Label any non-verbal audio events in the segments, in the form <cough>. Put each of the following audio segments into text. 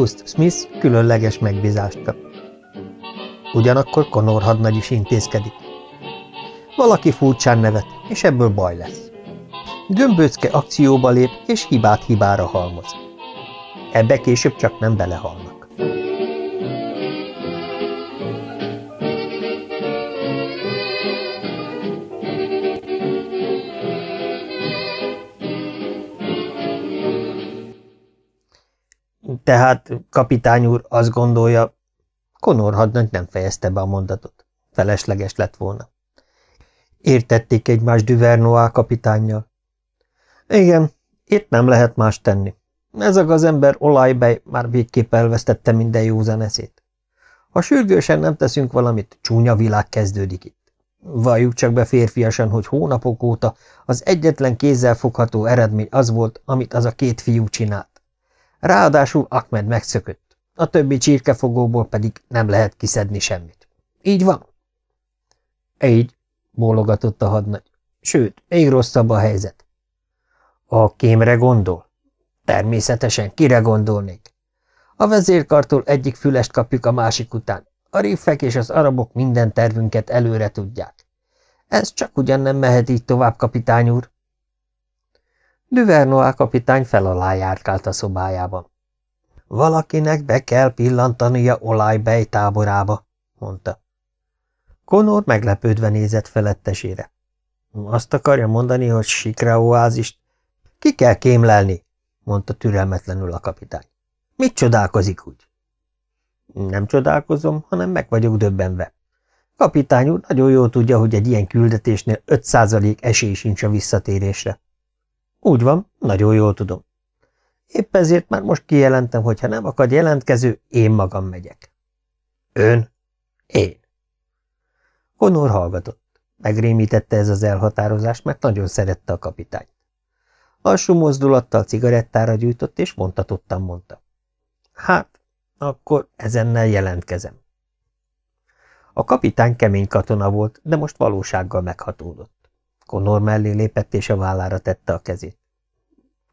August Smith különleges megbízást kap. Ugyanakkor Conor hadnagy is intézkedik. Valaki furcsán nevet, és ebből baj lesz. Gömböcke akcióba lép, és hibát hibára halmoz. Ebbe később csak nem belehalnak. Tehát, kapitány úr azt gondolja, Konor hadnagy nem fejezte be a mondatot. Felesleges lett volna. Értették egymás Duvernois kapitánnyal. Igen, itt nem lehet más tenni. Ez a gazember olajbej már végképp elvesztette minden józan eszét. Ha sürgősen nem teszünk valamit, csúnya világ kezdődik itt. Valljuk csak be férfiasan, hogy hónapok óta az egyetlen kézzelfogható eredmény az volt, amit az a két fiú csinált. Ráadásul Ahmed megszökött, a többi csirkefogóból pedig nem lehet kiszedni semmit. Így van? Így, bólogatott a hadnagy. Sőt, még rosszabb a helyzet. A kémre gondol? Természetesen, kire gondolnék? A vezérkartól egyik fülest kapjuk a másik után. A riffek és az arabok minden tervünket előre tudják. Ez csak ugyan nem mehet így tovább, kapitány úr. Duvernois kapitány fel alá járkált a szobájában. Valakinek be kell pillantania olajbej táborába, mondta. Konor meglepődve nézett felettesére. Azt akarja mondani, hogy sikra oázist ki kell kémlelni, mondta türelmetlenül a kapitány. Mit csodálkozik úgy? Nem csodálkozom, hanem meg vagyok döbbenve. Kapitány úr nagyon jól tudja, hogy egy ilyen küldetésnél 5% esély sincs a visszatérésre. Úgy van, nagyon jól tudom. Épp ezért már most kijelentem, hogy ha nem akad jelentkező, én magam megyek. Ön? Én. Honor hallgatott. Megrémítette ez az elhatározás, mert nagyon szerette a kapitányt. Lassú mozdulattal cigarettára gyújtott, és mondtatottan mondta. Hát, akkor ezennel jelentkezem. A kapitány kemény katona volt, de most valósággal meghatódott. Konor mellé lépett, és a vállára tette a kezét.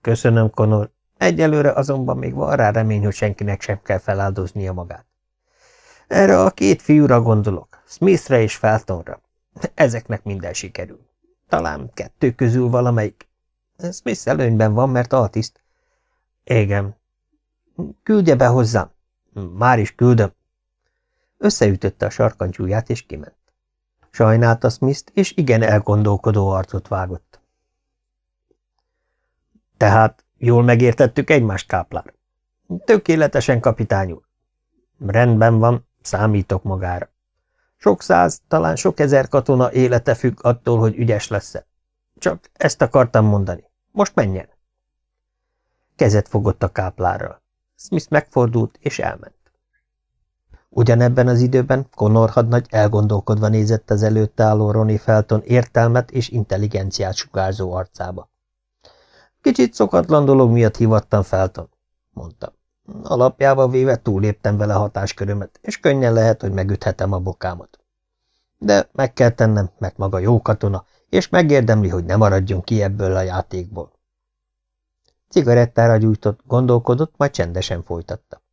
Köszönöm, Konor. Egyelőre azonban még van rá remény, hogy senkinek sem kell feláldoznia magát. Erre a két fiúra gondolok, Smithre és Feltonra. Ezeknek minden sikerül. Talán kettő közül valamelyik Smith előnyben van, mert altiszt. Igen. Küldje be hozzám. Már is küldöm. Összeütötte a sarkantyúját, és kiment. Sajnálta smith és igen elgondolkodó arcot vágott. Tehát jól megértettük egymást, káplár. Tökéletesen, kapitány úr. Rendben van, számítok magára. Sok száz, talán sok ezer katona élete függ attól, hogy ügyes lesz-e. Csak ezt akartam mondani. Most menjen! Kezet fogott a káplárral. Smith megfordult és elment. Ugyanebben az időben Connor hadnagy elgondolkodva nézett az előtte álló Ronnie Felton értelmet és intelligenciát sugárzó arcába. Kicsit szokatlan dolog miatt hivattam Felton, mondta. Alapjába véve túléptem vele hatáskörömet, és könnyen lehet, hogy megüthetem a bokámat. De meg kell tennem, mert maga jó katona, és megérdemli, hogy ne maradjon ki ebből a játékból. Cigarettára gyújtott, gondolkodott, majd csendesen folytatta.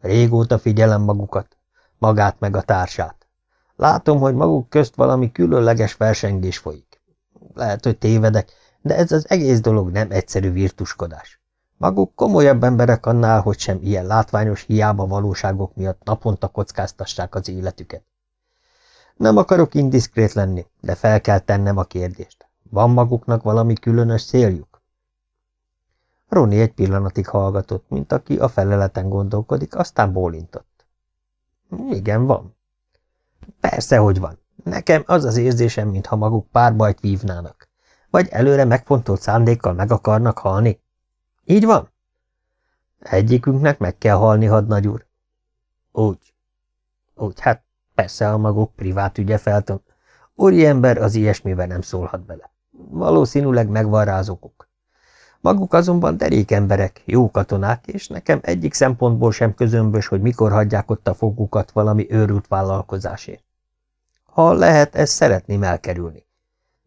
Régóta figyelem magukat, magát meg a társát. Látom, hogy maguk közt valami különleges versengés folyik. Lehet, hogy tévedek, de ez az egész dolog nem egyszerű virtuskodás. Maguk komolyabb emberek annál, hogy sem ilyen látványos hiába valóságok miatt naponta kockáztassák az életüket. Nem akarok indiszkrét lenni, de fel kell tennem a kérdést. Van maguknak valami különös céljuk? Roni egy pillanatig hallgatott, mint aki a feleleten gondolkodik, aztán bólintott. Igen, van. Persze, hogy van. Nekem az az érzésem, mintha maguk pár bajt vívnának. Vagy előre megfontolt szándékkal meg akarnak halni. Így van? Egyikünknek meg kell halni, hadnagy úr. Úgy. Úgy, hát Persze a maguk privát ügye felton. Úri ember az ilyesmivel nem szólhat bele. Valószínűleg megvan rá az okuk. Maguk azonban derék emberek, jó katonák, és nekem egyik szempontból sem közömbös, hogy mikor hagyják ott a fogukat valami őrült vállalkozásért. Ha lehet, ezt szeretném elkerülni.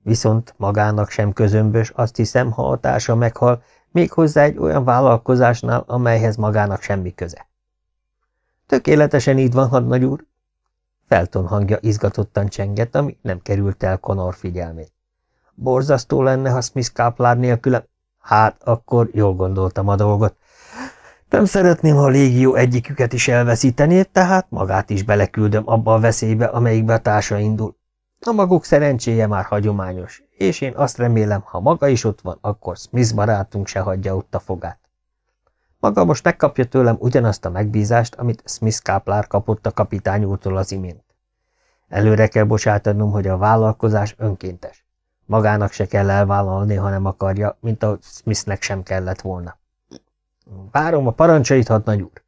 Viszont magának sem közömbös, azt hiszem, ha a társa meghal, Méghozzá egy olyan vállalkozásnál, amelyhez magának semmi köze. Tökéletesen így van, hadnagy úr. Felton hangja izgatottan csengett, ami nem került el Conor figyelmét. Borzasztó lenne, ha Smith káplár nélküle. Hát, akkor jól gondoltam a dolgot. Nem szeretném, ha a légió egyiküket is elveszítené, tehát magát is beleküldöm abba a veszélybe, amelyikbe a társa indul. A maguk szerencséje már hagyományos, és én azt remélem, ha maga is ott van, akkor Smith barátunk se hagyja ott a fogát. Maga most megkapja tőlem ugyanazt a megbízást, amit Smith káplár kapott a kapitány úrtól az imént. Előre kell bocsátanom, hogy a vállalkozás önkéntes. Magának se kell elvállalni, ha nem akarja, mint ahogy Smithnek sem kellett volna. Várom a parancsait, hadnagy úr.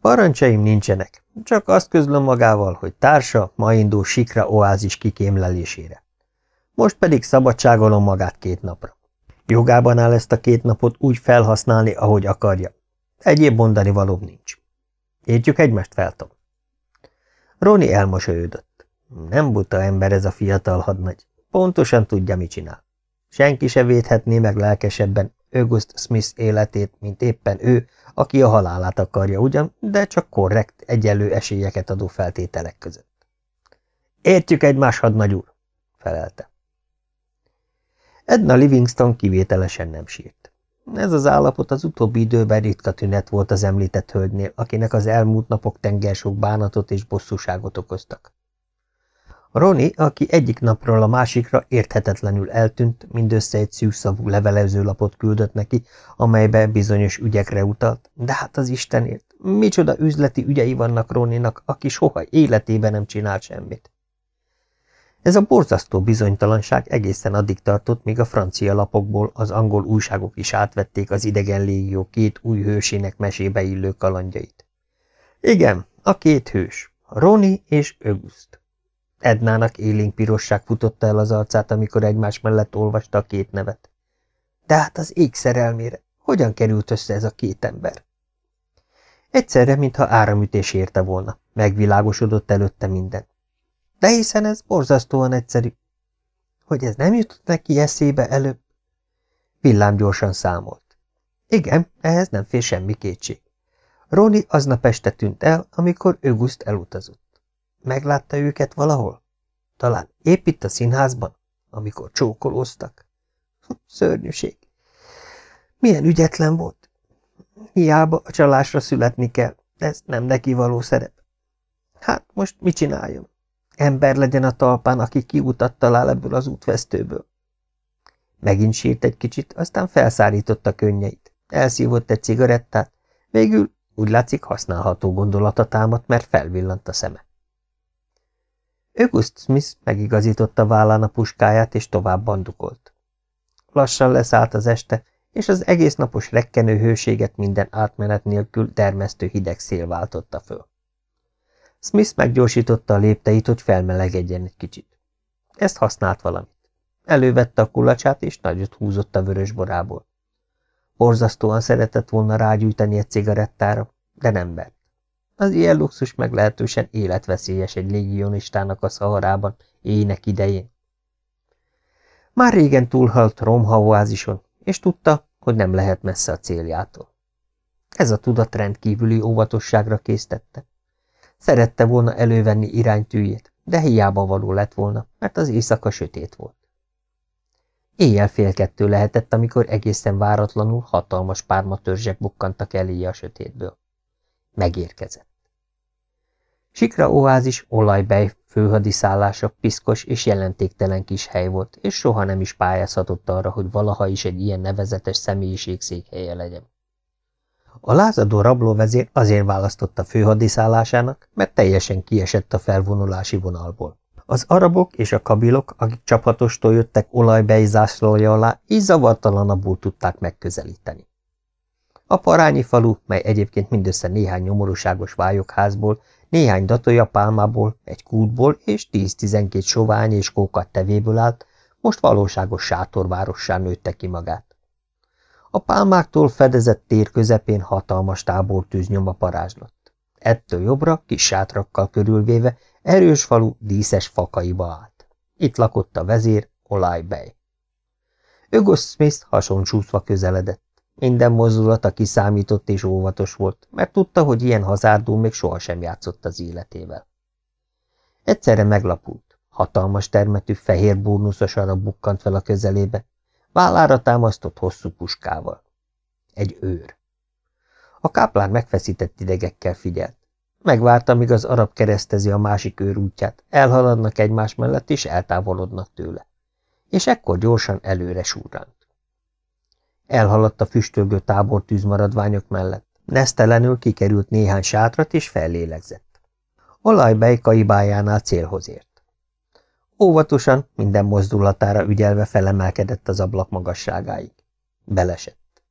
Parancsaim nincsenek, csak azt közlöm magával, hogy társa ma indul sikra oázis kikémlelésére. Most pedig szabadságolom magát két napra. Jogában áll ezt a két napot úgy felhasználni, ahogy akarja. Egyéb mondani valóbb nincs. Értjük egymást, feltom. Roni elmosolyodott. Nem buta ember ez a fiatal hadnagy. Pontosan tudja, mit csinál. Senki se védhetné meg lelkesebben August Smith életét, mint éppen ő, aki a halálát akarja ugyan, de csak korrekt, egyenlő esélyeket adó feltételek között. Értjük egymás, hadnagy úr, felelte. Edna Livingston kivételesen nem sírt. Ez az állapot az utóbbi időben ritka tünet volt az említett hölgynél, akinek az elmúlt napok tengersok bánatot és bosszúságot okoztak. Roni, aki egyik napról a másikra érthetetlenül eltűnt, mindössze egy szűkszavú levelezőlapot küldött neki, amelybe bizonyos ügyekre utalt, de hát az Istenért, micsoda üzleti ügyei vannak Roninak, aki soha életében nem csinált semmit. Ez a borzasztó bizonytalanság egészen addig tartott, míg a francia lapokból az angol újságok is átvették az idegen légió két új hősének mesébe illő kalandjait. Igen, a két hős, Roni és Öguszt. Ednának élénk pirosság futotta el az arcát, amikor egymás mellett olvasta a két nevet. De hát az ég szerelmére, hogyan került össze ez a két ember? Egyszerre, mintha áramütés érte volna, megvilágosodott előtte minden. De hiszen ez borzasztóan egyszerű. Hogy ez nem jutott neki eszébe előbb? Villám gyorsan számolt. Igen, ehhez nem fér semmi kétség. Roni aznap este tűnt el, amikor Öguszt elutazott. Meglátta őket valahol? Talán épp itt a színházban, amikor csókolóztak. Szörnyűség. Milyen ügyetlen volt. Hiába a csalásra születni kell, ez nem neki való szerep. Hát most mit csináljon? Ember legyen a talpán, aki kiutat talál ebből az útvesztőből. Megint sírt egy kicsit, aztán felszárította könnyeit. Elszívott egy cigarettát, végül úgy látszik használható gondolata támadt, mert felvillant a szeme. August Smith megigazította vállán a puskáját, és tovább bandukolt. Lassan leszállt az este, és az egész napos rekkenő hőséget minden átmenet nélkül dermesztő hideg szél váltotta föl. Smith meggyorsította a lépteit, hogy felmelegedjen egy kicsit. Ezt használt valamit. Elővette a kulacsát, és nagyot húzott a vörös borából. Borzasztóan szeretett volna rágyújtani egy cigarettára, de nem vett. Az ilyen luxus meglehetősen életveszélyes egy légionistának a szaharában, ének idején. Már régen túlhalt romhaoázison, és tudta, hogy nem lehet messze a céljától. Ez a tudat rendkívüli óvatosságra késztette. Szerette volna elővenni iránytűjét, de hiába való lett volna, mert az éjszaka sötét volt. Éjjel fél kettő lehetett, amikor egészen váratlanul hatalmas pármatörzsek bukkantak eléje a sötétből. Megérkezett. Sikra oázis olajbej főhadiszállása piszkos és jelentéktelen kis hely volt, és soha nem is pályázhatott arra, hogy valaha is egy ilyen nevezetes személyiség székhelye legyen. A lázadó rablóvezér azért választotta főhadiszállásának, mert teljesen kiesett a felvonulási vonalból. Az arabok és a kabilok, akik csapatostól jöttek olajbej zászlója alá, így zavartalanabbul tudták megközelíteni. A parányi falu, mely egyébként mindössze néhány nyomorúságos vályokházból, néhány datolja pálmából, egy kútból és 10-12 sovány és kókat tevéből állt, most valóságos sátorvárossá nőtte ki magát. A pálmáktól fedezett tér közepén hatalmas tábortűz nyoma parázslott. Ettől jobbra, kis sátrakkal körülvéve, erős falu díszes fakaiba állt. Itt lakott a vezér, Olajbej. Ögos Smith hasoncsúszva közeledett. Minden mozdulata kiszámított és óvatos volt, mert tudta, hogy ilyen hazárdul még sohasem játszott az életével. Egyszerre meglapult. Hatalmas termetű fehér búrnuszos arab bukkant fel a közelébe, vállára támasztott hosszú puskával. Egy őr. A káplán megfeszített idegekkel figyelt. Megvárta, míg az arab keresztezi a másik őr útját, elhaladnak egymás mellett, és eltávolodnak tőle. És ekkor gyorsan előre súrant. Elhaladt a füstölgő tábor tűzmaradványok mellett. Nesztelenül kikerült néhány sátrat, és fellélegzett. Olajbej kaibájánál célhoz ért. Óvatosan, minden mozdulatára ügyelve felemelkedett az ablak magasságáig. Belesett.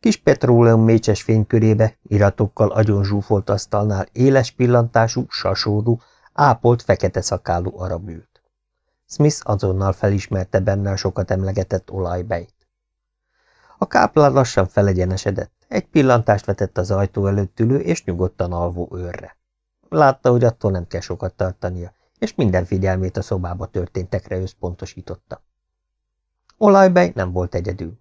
Kis petróleum mécses fénykörébe, iratokkal agyon zsúfolt asztalnál éles pillantású, sasódú, ápolt fekete szakálú arab ült. Smith azonnal felismerte benne a sokat emlegetett olajbejt. A káplán lassan felegyenesedett, egy pillantást vetett az ajtó előtt ülő és nyugodtan alvó őrre. Látta, hogy attól nem kell sokat tartania, és minden figyelmét a szobába történtekre összpontosította. Olajbej nem volt egyedül.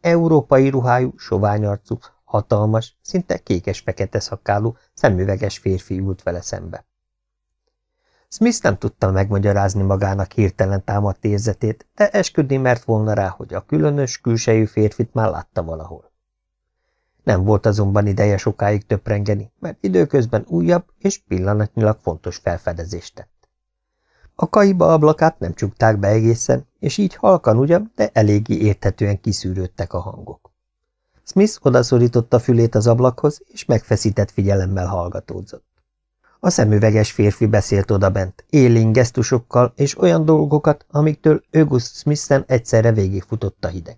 Európai ruhájú, sovány arcú, hatalmas, szinte kékes-fekete szakálú, szemüveges férfi ült vele szembe. Smith nem tudta megmagyarázni magának hirtelen támadt érzetét, de esküdni mert volna rá, hogy a különös, külsejű férfit már látta valahol. Nem volt azonban ideje sokáig töprengeni, mert időközben újabb és pillanatnyilag fontos felfedezést tett. A kaiba ablakát nem csukták be egészen, és így halkan ugyan, de eléggé érthetően kiszűrődtek a hangok. Smith odaszorította fülét az ablakhoz, és megfeszített figyelemmel hallgatódzott. A szemüveges férfi beszélt odabent, élénk gesztusokkal és olyan dolgokat, amiktől August Smithen egyszerre végigfutott a hideg.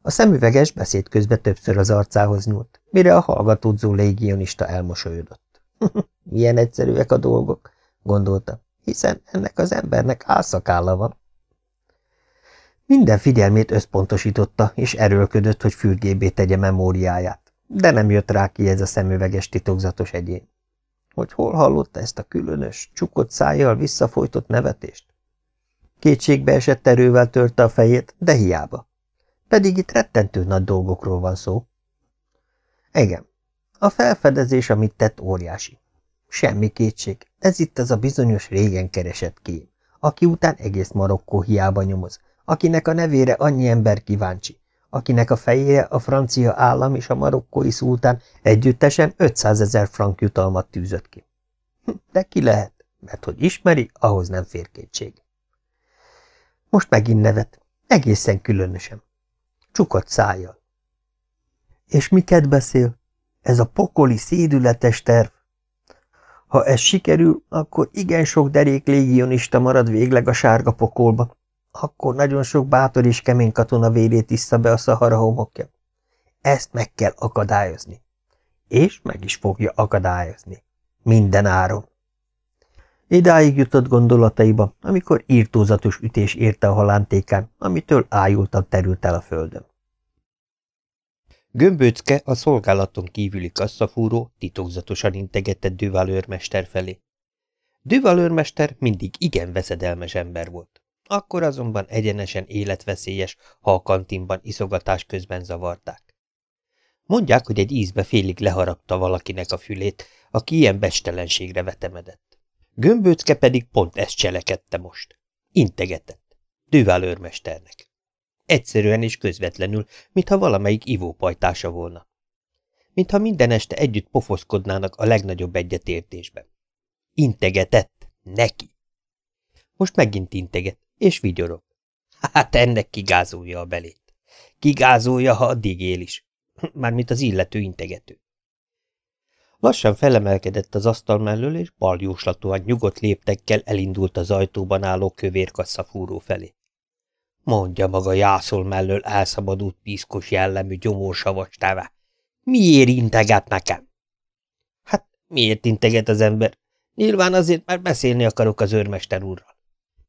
A szemüveges beszéd közben többször az arcához nyúlt, mire a hallgatódzó légionista elmosolyodott. <laughs> Milyen egyszerűek a dolgok, gondolta hiszen ennek az embernek álszakálla van. Minden figyelmét összpontosította, és erőlködött, hogy fürgébé tegye memóriáját, de nem jött rá ki ez a szemüveges titokzatos egyén. Hogy hol hallotta ezt a különös, csukott szájjal visszafolytott nevetést? Kétségbe esett erővel törte a fejét, de hiába. Pedig itt rettentő nagy dolgokról van szó. Igen, a felfedezés, amit tett, óriási. Semmi kétség, ez itt az a bizonyos régen keresett kém, aki után egész Marokkó hiába nyomoz, akinek a nevére annyi ember kíváncsi, akinek a fejére a francia állam és a marokkói szultán együttesen 500 ezer frank jutalmat tűzött ki. Hm, de ki lehet, mert hogy ismeri, ahhoz nem fér kétség. Most megint nevet, egészen különösen. Csukott szájjal. És miket beszél? Ez a pokoli szédületes terv, ha ez sikerül, akkor igen sok derék légionista marad végleg a sárga pokolba. Akkor nagyon sok bátor és kemény katona vérét iszza be a szahara homokja. Ezt meg kell akadályozni. És meg is fogja akadályozni. Minden áron. Idáig jutott gondolataiba, amikor írtózatos ütés érte a halántékán, amitől ájultan terült el a földön. Gömböcke a szolgálaton kívüli kasszafúró titokzatosan integette Düvalőrmester felé. Düvalőrmester mindig igen veszedelmes ember volt. Akkor azonban egyenesen életveszélyes, ha a kantinban iszogatás közben zavarták. Mondják, hogy egy ízbe félig leharapta valakinek a fülét, aki ilyen bestelenségre vetemedett. Gömböcke pedig pont ezt cselekedte most. Integetett. Düvalőrmesternek. Egyszerűen és közvetlenül, mintha valamelyik ivópajtása volna. Mintha minden este együtt pofoszkodnának a legnagyobb egyetértésben. Integetett. Neki. Most megint integet, és vigyorog. Hát ennek kigázolja a belét. Kigázolja, ha addig él is. <laughs> Mármint az illető integető. Lassan felemelkedett az asztal mellől, és baljóslatúan nyugodt léptekkel elindult az ajtóban álló kövér kasszafúró felé. Mondja maga jászol mellől elszabadult piszkos jellemű gyomorsavas teve. Miért integet nekem? Hát miért integet az ember? Nyilván azért, mert beszélni akarok az őrmester úrral.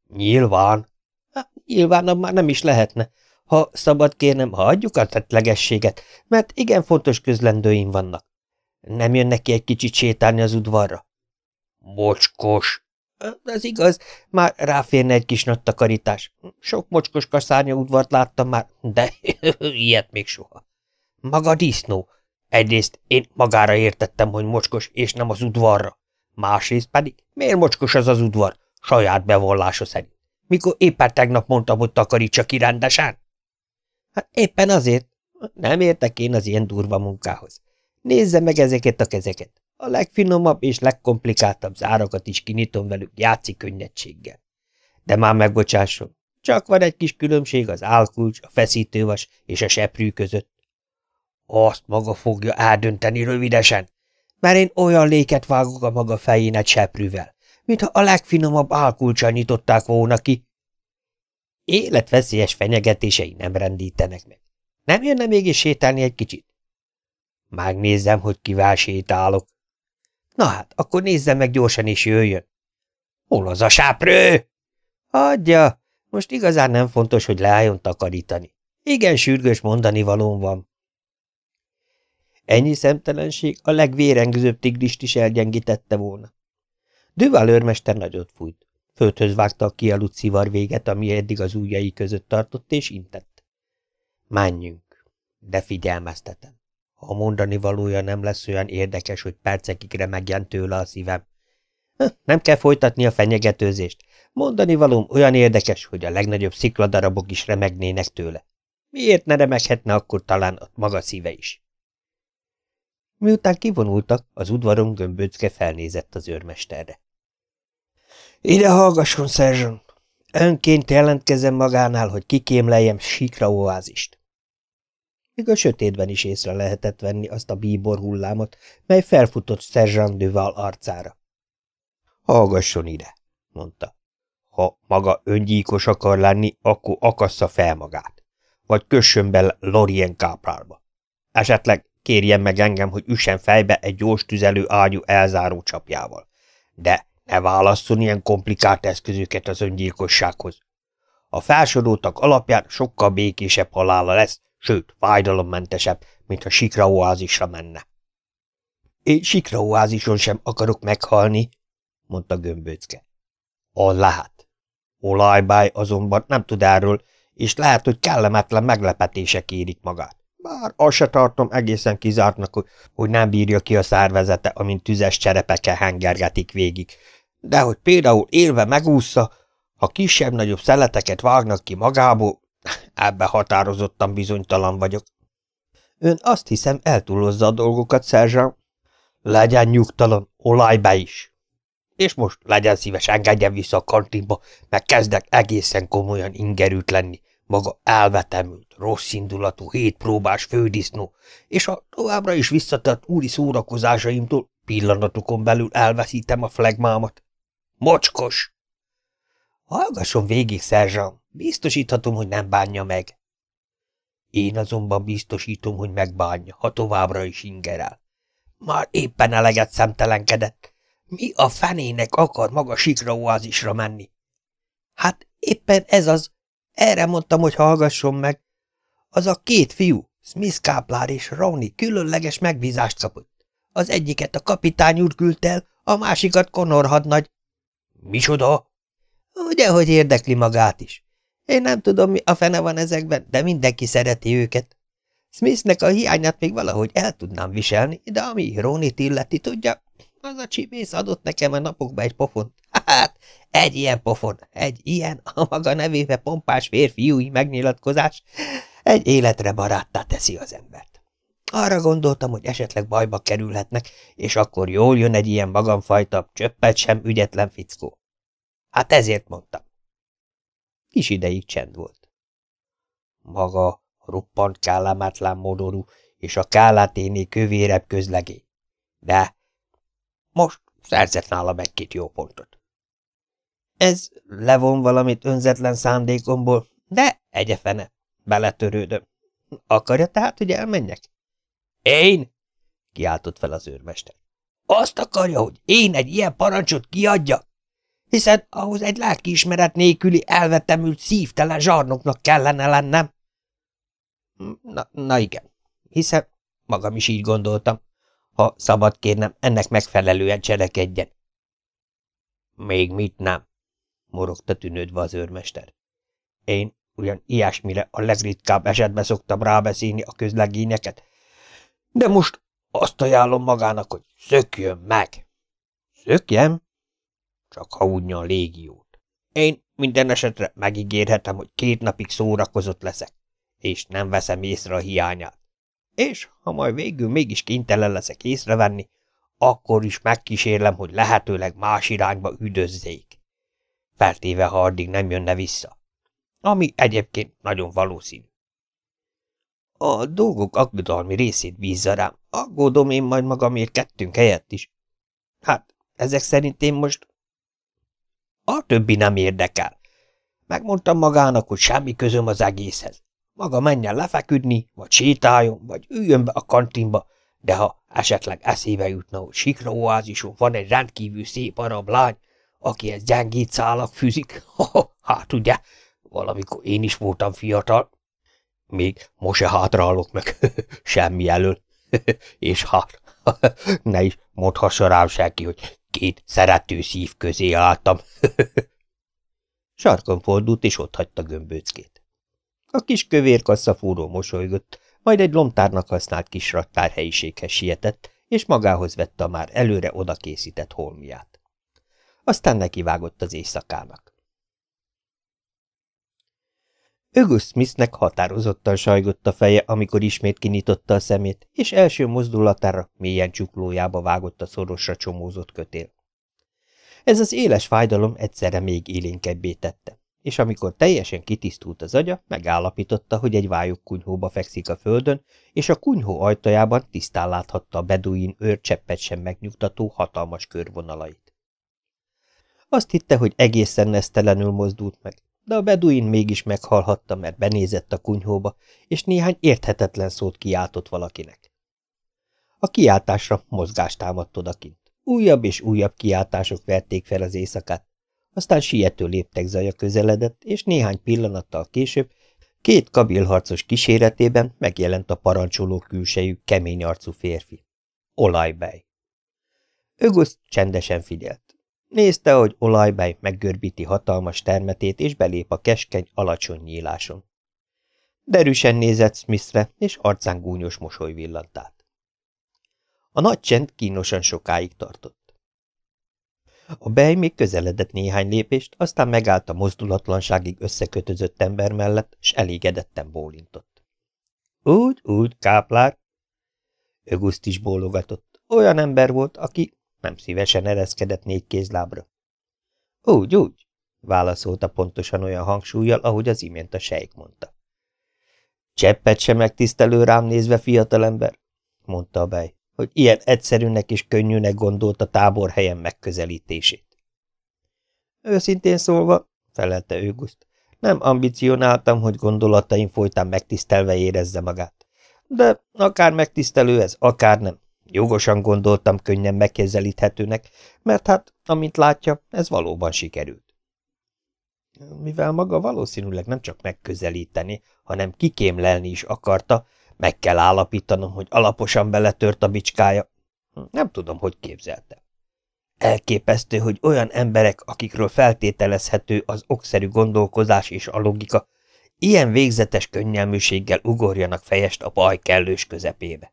Nyilván? Hát, nyilván már nem is lehetne. Ha szabad kérnem, adjuk a tettlegességet, mert igen fontos közlendőim vannak. Nem jön neki egy kicsit sétálni az udvarra? Bocskos! Az igaz, már ráférne egy kis nagy takarítás. Sok mocskos kaszárnya udvart láttam már, de <laughs> ilyet még soha. Maga disznó. Egyrészt én magára értettem, hogy mocskos, és nem az udvarra. Másrészt pedig, miért mocskos az az udvar? Saját bevallása szerint. Mikor éppen tegnap mondtam, hogy takarítsa ki rendesen? Hát éppen azért. Nem értek én az ilyen durva munkához. Nézze meg ezeket a kezeket. A legfinomabb és legkomplikáltabb zárakat is kinyitom velük játszik könnyedséggel. De már megbocsásson, csak van egy kis különbség az álkulcs, a feszítővas és a seprű között. Azt maga fogja eldönteni rövidesen, mert én olyan léket vágok a maga fején egy seprűvel, mintha a legfinomabb álkulcsal nyitották volna ki. Életveszélyes fenyegetései nem rendítenek meg. Nem jönne mégis sétálni egy kicsit? Megnézzem, hogy kivel sétálok. Na hát, akkor nézzem meg gyorsan, és jöjjön. Hol az a sáprő? Adja, most igazán nem fontos, hogy leálljon takarítani. Igen sürgős mondani valóm van. Ennyi szemtelenség a legvérengzőbb tigrist is elgyengítette volna. Duval őrmester nagyot fújt. Földhöz vágta a kialudt szivar véget, ami eddig az ujjai között tartott, és intett. Menjünk, de figyelmeztetem. Ha a mondani valója nem lesz olyan érdekes, hogy percekig remegjen tőle a szívem. Nem kell folytatni a fenyegetőzést. Mondani valóm olyan érdekes, hogy a legnagyobb szikladarabok is remegnének tőle. Miért ne remeghetne akkor talán a maga szíve is? Miután kivonultak, az udvaron gömböcke felnézett az őrmesterre. Ide hallgasson, szerzsön! Önként jelentkezem magánál, hogy kikémleljem síkra oázist. Még a sötétben is észre lehetett venni azt a bíbor hullámot, mely felfutott Sergeant Duval arcára. Hallgasson ide, mondta. Ha maga öngyíkos akar lenni, akkor akassza fel magát. Vagy kössön bele Lorien káprálba. Esetleg kérjen meg engem, hogy üssen fejbe egy gyors tüzelő ágyú elzáró csapjával. De ne válasszon ilyen komplikált eszközöket az öngyilkossághoz. A felsoroltak alapján sokkal békésebb halála lesz, sőt, fájdalommentesebb, mintha sikra oázisra menne. Én sikra oázison sem akarok meghalni, mondta gömböcke. Az lehet. Olajbáj azonban nem tud erről, és lehet, hogy kellemetlen meglepetések érik magát. Bár azt se tartom egészen kizártnak, hogy nem bírja ki a szervezete, amint tüzes cserepekkel hengergetik végig, de hogy például élve megúszza, ha kisebb-nagyobb szeleteket vágnak ki magából, <laughs> ebbe határozottan bizonytalan vagyok. Ön azt hiszem eltúlozza a dolgokat, szerzsám. Legyen nyugtalan, olajbe is. És most legyen szíves, engedjen vissza a kantinba, meg kezdek egészen komolyan ingerült lenni, maga elvetemült, rossz indulatú, hétpróbás fődisznó, és a továbbra is visszatett úri szórakozásaimtól pillanatokon belül elveszítem a flegmámat. Mocskos! Hallgasson végig, szerzsám, biztosíthatom, hogy nem bánja meg. Én azonban biztosítom, hogy megbánja, ha továbbra is ingerel. Már éppen eleget szemtelenkedett. Mi a fenének akar maga sikra oázisra menni? Hát éppen ez az, erre mondtam, hogy hallgasson meg. Az a két fiú, Smith Káplár és Ronnie különleges megbízást kapott. Az egyiket a kapitány úr küldte el, a másikat Conor hadnagy. Micsoda? Ugye, hogy érdekli magát is. Én nem tudom, mi a fene van ezekben, de mindenki szereti őket. Smithnek a hiányát még valahogy el tudnám viselni, de ami Ronit illeti, tudja, az a csibész adott nekem a napokba egy pofont. Hát, egy ilyen pofon, egy ilyen a maga nevébe pompás férfiúi megnyilatkozás egy életre baráttá teszi az embert. Arra gondoltam, hogy esetleg bajba kerülhetnek, és akkor jól jön egy ilyen magamfajta, csöppet sem ügyetlen fickó. Hát ezért mondtam. Kis ideig csend volt. Maga roppant kellemetlen modorú, és a káláténé kövérebb közlegé. De most szerzett nála meg két jó pontot. Ez levon valamit önzetlen szándékomból, de egyefene, beletörődöm. Akarja tehát, hogy elmenjek? Én? kiáltott fel az őrmester. Azt akarja, hogy én egy ilyen parancsot kiadjak? Hiszen ahhoz egy lelkiismeret nélküli elvetemült szívtelen zsarnoknak kellene lennem. Na, na igen, hiszen magam is így gondoltam, ha szabad kérnem, ennek megfelelően cselekedjen. Még mit nem, morogta tűnődve az őrmester. Én ugyan ilyesmire a legritkább esetben szoktam rábeszélni a közlegényeket, de most azt ajánlom magának, hogy szökjön meg. Szökjem? Csak ha úgy a légiót. Én minden esetre megígérhetem, hogy két napig szórakozott leszek, és nem veszem észre a hiányát. És ha majd végül mégis kénytelen leszek észrevenni, akkor is megkísérlem, hogy lehetőleg más irányba üdözzék. Feltéve, ha addig nem jönne vissza. Ami egyébként nagyon valószínű. A dolgok aggodalmi részét bízza rám. Aggódom én majd magamért kettőnk helyett is. Hát, ezek szerint én most... A többi nem érdekel. Megmondtam magának, hogy semmi közöm az egészhez. Maga menjen lefeküdni, vagy sétáljon, vagy üljön be a kantinba, de ha esetleg eszébe jutna, hogy sikra oázison van egy rendkívül szép arab lány, akihez gyengét szálak fűzik, <laughs> hát ugye, valamikor én is voltam fiatal, még most se hátrálok meg <laughs> semmi elől, <laughs> és hát <laughs> ne is mondhassa rám senki, hogy két szerető szív közé álltam. Sarkon fordult, és ott hagyta gömböckét. A kis kövér kasszafúró mosolygott, majd egy lomtárnak használt kis raktárhelyiséghez sietett, és magához vette a már előre oda készített holmiát. Aztán nekivágott az éjszakának. Ögus Smithnek határozottan sajgott a feje, amikor ismét kinyitotta a szemét, és első mozdulatára mélyen csuklójába vágott a szorosra csomózott kötél. Ez az éles fájdalom egyszerre még élénkebbé tette, és amikor teljesen kitisztult az agya, megállapította, hogy egy vályok kunyhóba fekszik a földön, és a kunyhó ajtajában tisztán láthatta a beduin őr sem megnyugtató hatalmas körvonalait. Azt hitte, hogy egészen nesztelenül mozdult meg, de a beduin mégis meghalhatta, mert benézett a kunyhóba, és néhány érthetetlen szót kiáltott valakinek. A kiáltásra mozgást támadt odakint. Újabb és újabb kiáltások verték fel az éjszakát, aztán siető léptek zaja közeledett, és néhány pillanattal később két kabilharcos kíséretében megjelent a parancsoló külsejű, kemény arcú férfi. Olajbej. Öguszt csendesen figyelt. Nézte, hogy olajbej meggörbíti hatalmas termetét, és belép a keskeny, alacsony nyíláson. Derűsen nézett Smithre, és arcán gúnyos mosoly villant át. A nagy csend kínosan sokáig tartott. A bej még közeledett néhány lépést, aztán megállt a mozdulatlanságig összekötözött ember mellett, s elégedetten bólintott. Úgy, úgy, káplár. Öguszt is bólogatott. Olyan ember volt, aki nem szívesen ereszkedett négy kézlábra. Úgy, úgy, válaszolta pontosan olyan hangsúlyjal, ahogy az imént a sejk mondta. Cseppet sem megtisztelő rám nézve, fiatalember, mondta a bej, hogy ilyen egyszerűnek és könnyűnek gondolt a tábor helyen megközelítését. Őszintén szólva, felelte Őguszt, nem ambicionáltam, hogy gondolataim folytán megtisztelve érezze magát. De akár megtisztelő ez, akár nem. Jogosan gondoltam könnyen megkezelíthetőnek, mert hát, amint látja, ez valóban sikerült. Mivel maga valószínűleg nem csak megközelíteni, hanem kikémlelni is akarta, meg kell állapítanom, hogy alaposan beletört a bicskája. Nem tudom, hogy képzelte. Elképesztő, hogy olyan emberek, akikről feltételezhető az okszerű gondolkozás és a logika, ilyen végzetes könnyelműséggel ugorjanak fejest a baj kellős közepébe.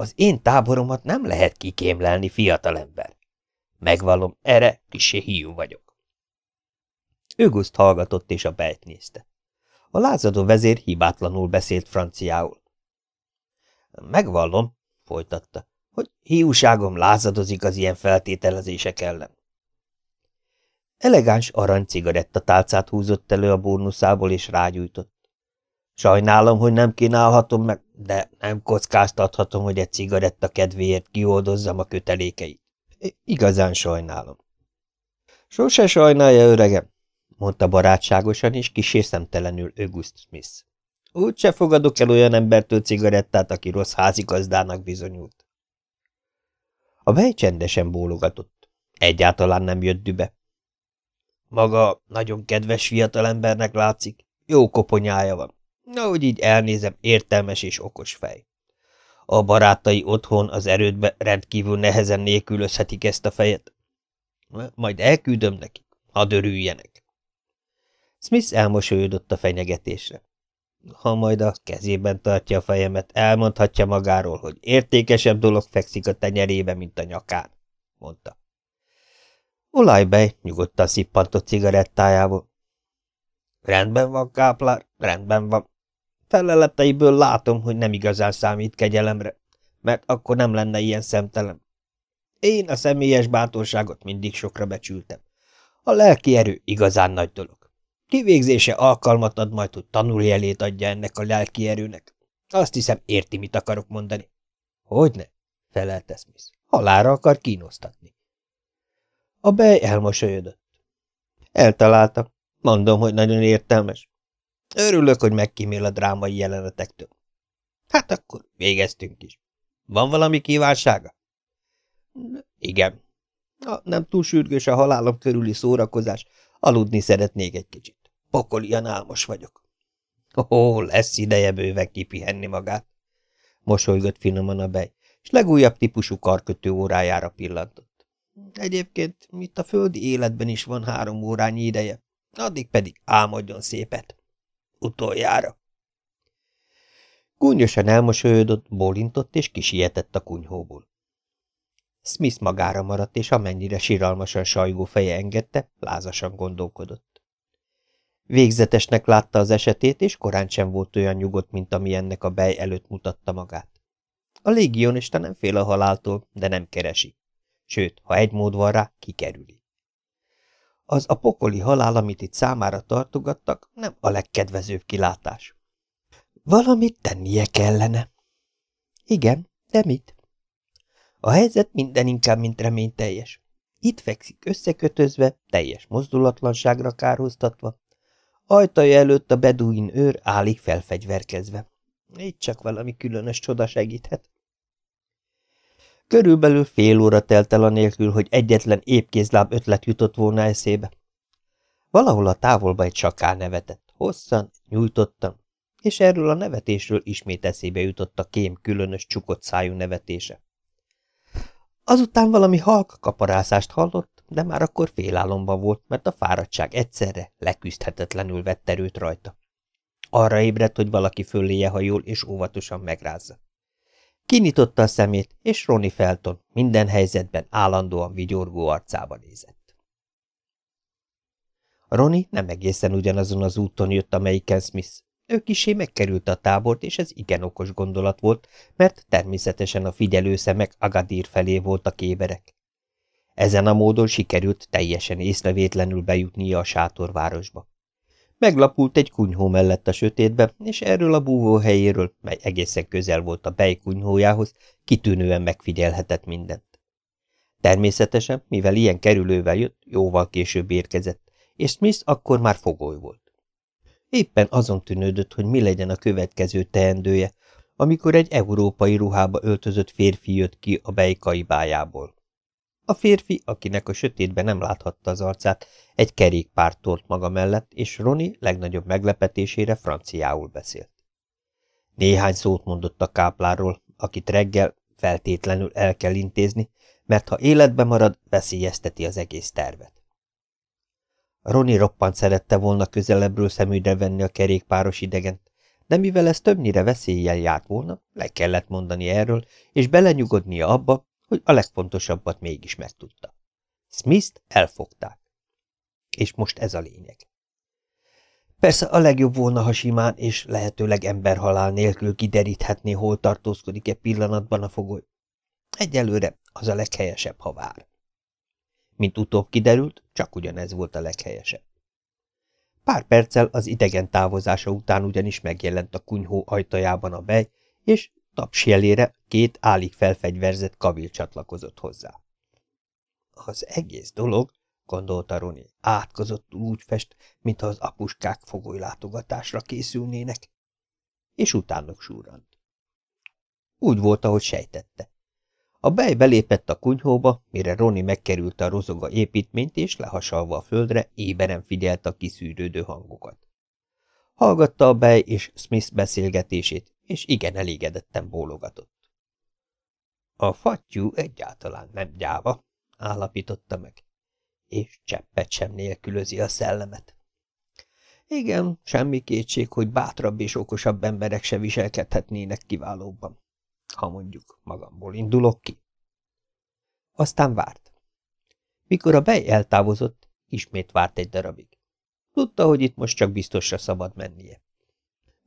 Az én táboromat nem lehet kikémlelni, fiatalember. Megvalom, erre kisé hiú vagyok. Öguszt hallgatott és a bejt nézte. A lázadó vezér hibátlanul beszélt franciául. Megvallom, folytatta, hogy hiúságom lázadozik az ilyen feltételezések ellen. Elegáns arany cigarettatálcát húzott elő a burnuszából és rágyújtott. Sajnálom, hogy nem kínálhatom meg, de nem kockáztathatom, hogy egy cigaretta kedvéért kioldozzam a kötelékeit. Igazán sajnálom. Sose sajnálja, öregem, mondta barátságosan és kisé szemtelenül August Smith. Úgy se fogadok el olyan embertől cigarettát, aki rossz házigazdának bizonyult. A vej csendesen bólogatott. Egyáltalán nem jött dübe. Maga nagyon kedves fiatalembernek látszik, jó koponyája van. Ahogy így elnézem, értelmes és okos fej. A barátai otthon az erődbe rendkívül nehezen nélkülözhetik ezt a fejet. Majd elküldöm nekik, ha örüljenek. Smith elmosolyodott a fenyegetésre. Ha majd a kezében tartja a fejemet, elmondhatja magáról, hogy értékesebb dolog fekszik a tenyerébe, mint a nyakán, mondta. Olajbej nyugodtan szippantott cigarettájából. Rendben van, káplár, rendben van. Feleleteiből látom, hogy nem igazán számít kegyelemre, mert akkor nem lenne ilyen szemtelen. Én a személyes bátorságot mindig sokra becsültem. A lelki erő igazán nagy dolog. Kivégzése alkalmat ad majd, hogy tanuljelét adja ennek a lelki erőnek. Azt hiszem, érti, mit akarok mondani. Hogyne? felelte Smith. Halára akar kínosztatni. A bej elmosolyodott. Eltalálta. Mondom, hogy nagyon értelmes. Örülök, hogy megkímél a drámai jelenetektől. Hát akkor végeztünk is. Van valami kívánsága? Igen. Ha nem túl sürgős a halálom körüli szórakozás, aludni szeretnék egy kicsit. Pokolian álmos vagyok. Ó, lesz ideje bőven kipihenni magát. Mosolygott finoman a bej, és legújabb típusú karkötő órájára pillantott. Egyébként, mit a földi életben is van három órányi ideje, addig pedig álmodjon szépet. Utoljára. Gúnyosan elmosolyodott, bólintott és kisietett a kunyhóból. Smith magára maradt, és amennyire siralmasan sajgó feje engedte, lázasan gondolkodott. Végzetesnek látta az esetét, és korán sem volt olyan nyugodt, mint ami ennek a bej előtt mutatta magát. A légionista nem fél a haláltól, de nem keresi. Sőt, ha egy mód van rá, kikerüli. Az a pokoli halál, amit itt számára tartogattak, nem a legkedvezőbb kilátás. Valamit tennie kellene. Igen, de mit? A helyzet minden inkább, mint reményteljes. Itt fekszik összekötözve, teljes mozdulatlanságra kárhoztatva. Ajtaja előtt a beduin őr állik felfegyverkezve. Így csak valami különös csoda segíthet. Körülbelül fél óra telt el anélkül, hogy egyetlen épkézláb ötlet jutott volna eszébe. Valahol a távolba egy sakál nevetett, hosszan, nyújtottan, és erről a nevetésről ismét eszébe jutott a kém különös csukott szájú nevetése. Azután valami halk kaparászást hallott, de már akkor félálomban volt, mert a fáradtság egyszerre leküzdhetetlenül vett erőt rajta. Arra ébredt, hogy valaki föléje hajol és óvatosan megrázza. Kinyitotta a szemét, és Ronnie Felton minden helyzetben állandóan vigyorgó arcába nézett. Ronnie nem egészen ugyanazon az úton jött, amelyiken Smith. Ő kisé megkerülte a tábort, és ez igen okos gondolat volt, mert természetesen a figyelőszemek Agadir felé voltak éberek. Ezen a módon sikerült teljesen észrevétlenül bejutnia a sátorvárosba. Meglapult egy kunyhó mellett a sötétbe, és erről a búvó helyéről, mely egészen közel volt a bej kunyhójához, kitűnően megfigyelhetett mindent. Természetesen, mivel ilyen kerülővel jött, jóval később érkezett, és Smith akkor már fogoly volt. Éppen azon tűnődött, hogy mi legyen a következő teendője, amikor egy európai ruhába öltözött férfi jött ki a bejkai bájából. A férfi, akinek a sötétben nem láthatta az arcát, egy kerékpárt tolt maga mellett, és Roni legnagyobb meglepetésére franciául beszélt. Néhány szót mondott a kápláról, akit reggel feltétlenül el kell intézni, mert ha életbe marad, veszélyezteti az egész tervet. Roni roppant szerette volna közelebbről szemügyre venni a kerékpáros idegent, de mivel ez többnyire veszéllyel járt volna, le kellett mondani erről, és belenyugodnia abba, hogy a legfontosabbat mégis megtudta. Smith-t elfogták. És most ez a lényeg. Persze a legjobb volna, ha simán és lehetőleg emberhalál nélkül kideríthetné, hol tartózkodik-e pillanatban a fogoly. Egyelőre az a leghelyesebb, ha vár. Mint utóbb kiderült, csak ugyanez volt a leghelyesebb. Pár perccel az idegen távozása után ugyanis megjelent a kunyhó ajtajában a bej, és tapsjelére két álig felfegyverzett kavil csatlakozott hozzá. Az egész dolog, gondolta Roni, átkozott úgy fest, mintha az apuskák fogolylátogatásra készülnének, és utánok súrant. Úgy volt, ahogy sejtette. A bej belépett a kunyhóba, mire Roni megkerülte a rozoga építményt, és lehasalva a földre, éberen figyelte a kiszűrődő hangokat. Hallgatta a bej és Smith beszélgetését, és igen elégedetten bólogatott. A fattyú egyáltalán nem gyáva, állapította meg. és cseppet sem nélkülözi a szellemet. Igen, semmi kétség, hogy bátrabb és okosabb emberek se viselkedhetnének kiválóbban, ha mondjuk magamból indulok ki. Aztán várt. Mikor a bej eltávozott, ismét várt egy darabig. Tudta, hogy itt most csak biztosra szabad mennie.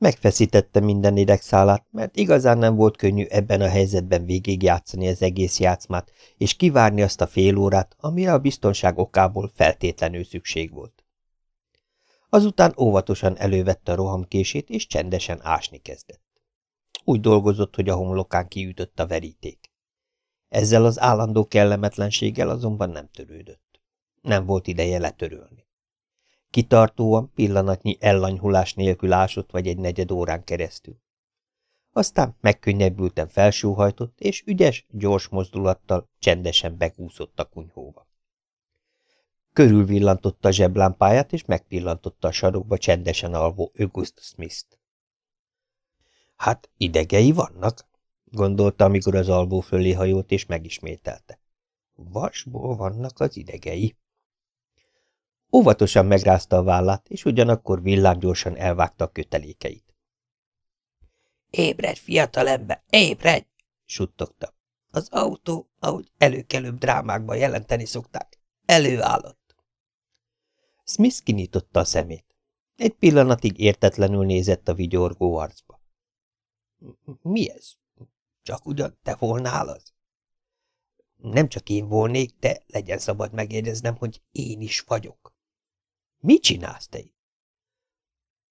Megfeszítette minden idegszálát, mert igazán nem volt könnyű ebben a helyzetben végigjátszani az egész játszmát, és kivárni azt a fél órát, amire a biztonság okából feltétlenül szükség volt. Azután óvatosan elővette a rohamkését, és csendesen ásni kezdett. Úgy dolgozott, hogy a homlokán kiütött a veríték. Ezzel az állandó kellemetlenséggel azonban nem törődött. Nem volt ideje letörölni. Kitartóan, pillanatnyi ellanyhulás nélkül ásott vagy egy negyed órán keresztül. Aztán megkönnyebbülten felsóhajtott, és ügyes, gyors mozdulattal csendesen begúszott a kunyhóba. Körülvillantotta a zseblámpáját, és megpillantotta a sarokba csendesen alvó August Smith-t. Hát idegei vannak, gondolta, amikor az alvó fölé hajolt, és megismételte. Vasból vannak az idegei. Óvatosan megrázta a vállát, és ugyanakkor villámgyorsan elvágta a kötelékeit. Ébredj, fiatalember, ébredj! suttogta. Az autó, ahogy előkelőbb drámákban jelenteni szokták, előállott. Smith kinyitotta a szemét. Egy pillanatig értetlenül nézett a vigyorgó arcba. Mi ez? Csak ugyan te volnál az? Nem csak én volnék, de legyen szabad megjegyeznem, hogy én is vagyok. Mit csinálsz te itt?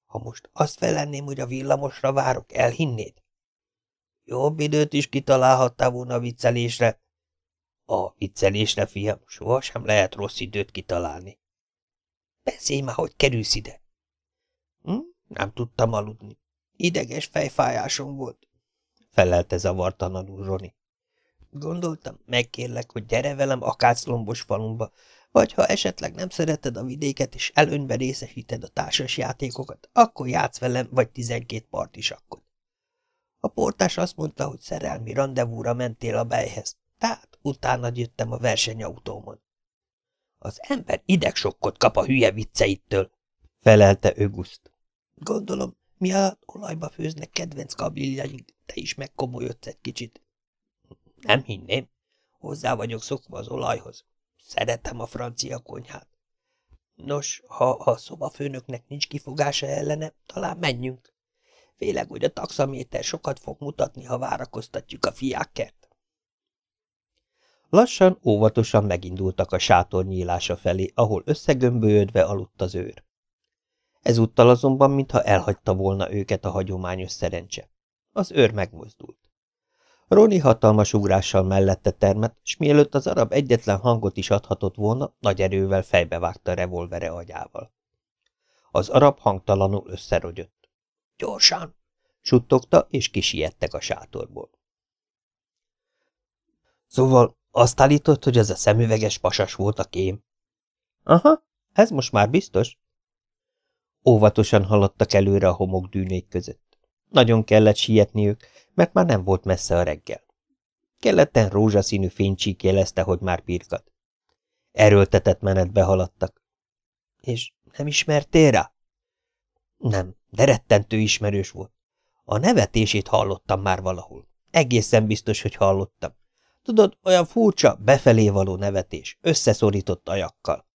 Ha most azt felenném, hogy a villamosra várok, elhinnéd? Jobb időt is kitalálhattál volna a viccelésre. A viccelésre, fiam, sohasem lehet rossz időt kitalálni. Beszélj már, hogy kerülsz ide. Hm? Nem tudtam aludni. Ideges fejfájásom volt, felelte zavartalanul Roni. Gondoltam, megkérlek, hogy gyere velem akáclombos falumba, vagy ha esetleg nem szereted a vidéket, és előnybe részesíted a társas játékokat, akkor játsz velem, vagy tizenkét partizsakkot. A portás azt mondta, hogy szerelmi rendezvúra mentél a bejhez, tehát utána jöttem a versenyautómon. Az ember idegsokkot kap a hülye vicceittől, felelte Öguszt. Gondolom, mi a olajba főznek kedvenc kabiljaink, te is megkomolyodsz egy kicsit. Nem hinném, hozzá vagyok szokva az olajhoz. Szeretem a francia konyhát. Nos, ha a szobafőnöknek nincs kifogása ellene, talán menjünk. Félek, hogy a taxaméter sokat fog mutatni, ha várakoztatjuk a fiákkert. Lassan, óvatosan megindultak a sátor nyílása felé, ahol összegömbölyödve aludt az őr. Ezúttal azonban, mintha elhagyta volna őket a hagyományos szerencse. Az őr megmozdult. Roni hatalmas ugrással mellette termett, s mielőtt az arab egyetlen hangot is adhatott volna, nagy erővel fejbevágta a revolvere agyával. Az arab hangtalanul összerogyott. Gyorsan! suttogta, és kisiettek a sátorból. Szóval azt állított, hogy ez a szemüveges pasas volt a kém? Aha, ez most már biztos. Óvatosan haladtak előre a homokdűnék között. Nagyon kellett sietniük, mert már nem volt messze a reggel. Kelletten rózsaszínű fénycsík jelezte, hogy már pirkat. Erőltetett menetbe haladtak. És nem ismertél rá? Nem, de rettentő ismerős volt. A nevetését hallottam már valahol. Egészen biztos, hogy hallottam. Tudod, olyan furcsa, befelé való nevetés, összeszorított ajakkal.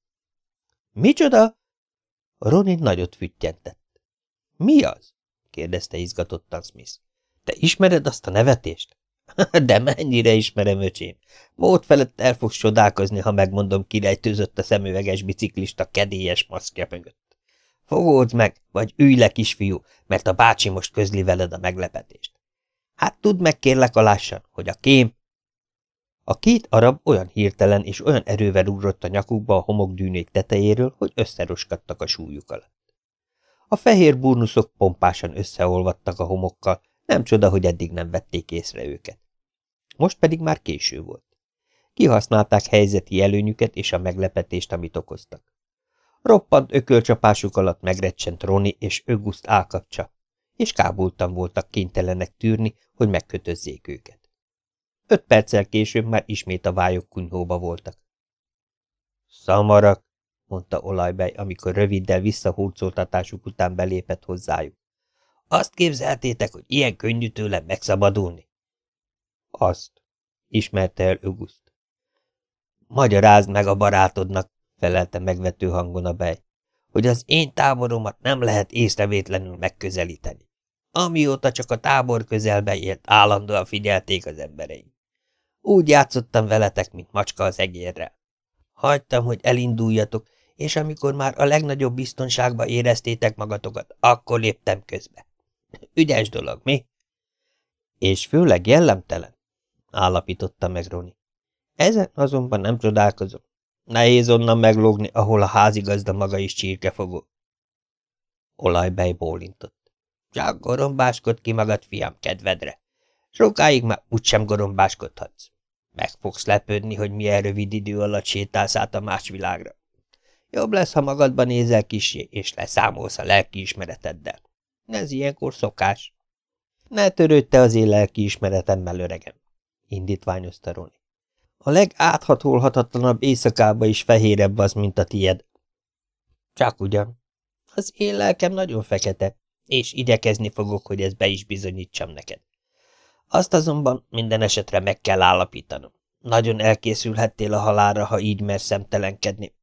Micsoda? Ronin nagyot füttyentett. Mi az? kérdezte izgatottan Smith. Te ismered azt a nevetést? <laughs> De mennyire ismerem, öcsém. Mód felett el fogsz csodálkozni, ha megmondom, kirejtőzött a szemüveges biciklista kedélyes maszkja mögött. Fogódz meg, vagy ülj le, kisfiú, mert a bácsi most közli veled a meglepetést. Hát tudd meg, kérlek alássan, hogy a kém... A két arab olyan hirtelen és olyan erővel ugrott a nyakukba a homokdűnék tetejéről, hogy összeroskadtak a súlyuk alatt. A fehér burnuszok pompásan összeolvadtak a homokkal, nem csoda, hogy eddig nem vették észre őket. Most pedig már késő volt. Kihasználták helyzeti előnyüket és a meglepetést, amit okoztak. Roppant ökölcsapásuk alatt megrecsent Roni és Öguszt állkapcsa, és kábultan voltak kénytelenek tűrni, hogy megkötözzék őket. Öt perccel később már ismét a vályok kunyhóba voltak. Szamarak, mondta Olajbej, amikor röviddel visszahurcoltatásuk után belépett hozzájuk. Azt képzeltétek, hogy ilyen könnyű tőlem megszabadulni? Azt, ismerte el Öguszt. Magyarázd meg a barátodnak, felelte megvető hangon a bej, hogy az én táboromat nem lehet észrevétlenül megközelíteni. Amióta csak a tábor közelbe élt, állandóan figyelték az embereim. Úgy játszottam veletek, mint macska az egérrel. Hagytam, hogy elinduljatok, és amikor már a legnagyobb biztonságba éreztétek magatokat, akkor léptem közbe. Ügyes dolog, mi? És főleg jellemtelen, állapította meg Roni. Ezen azonban nem csodálkozom. Nehéz onnan meglógni, ahol a házigazda maga is csirkefogó. Olajbej bólintott. Csak gorombáskod ki magad, fiam, kedvedre. Sokáig már úgysem gorombáskodhatsz. Meg fogsz lepődni, hogy milyen rövid idő alatt sétálsz át a más világra. Jobb lesz, ha magadban nézel kisé, és leszámolsz a lelkiismereteddel. Ez ilyenkor szokás. Ne törődj az én lelkiismeretemmel, öregem, indítványozta Roni. A legáthatolhatatlanabb éjszakába is fehérebb az, mint a tied. Csak ugyan. Az én lelkem nagyon fekete, és igyekezni fogok, hogy ezt be is bizonyítsam neked. Azt azonban minden esetre meg kell állapítanom. Nagyon elkészülhettél a halára, ha így mersz szemtelenkedni.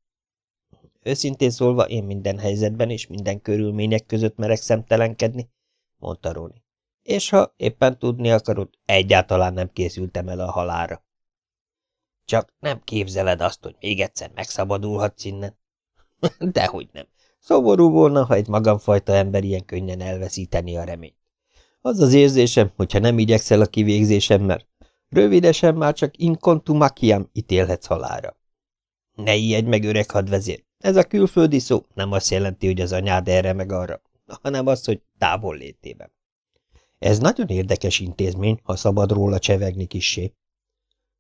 Őszintén szólva, én minden helyzetben és minden körülmények között merek szemtelenkedni, mondta Róni. És ha éppen tudni akarod, egyáltalán nem készültem el a halára. Csak nem képzeled azt, hogy még egyszer megszabadulhatsz innen? <laughs> Dehogy nem. Szomorú volna, ha egy magamfajta ember ilyen könnyen elveszíteni a reményt. Az az érzésem, hogyha nem igyekszel a kivégzésemmel, rövidesen már csak incontumaciam ítélhetsz halára. Ne ijedj meg, öreg hadvezér! Ez a külföldi szó nem azt jelenti, hogy az anyád erre meg arra, hanem az, hogy távol létében. Ez nagyon érdekes intézmény, ha szabad róla csevegni kissé.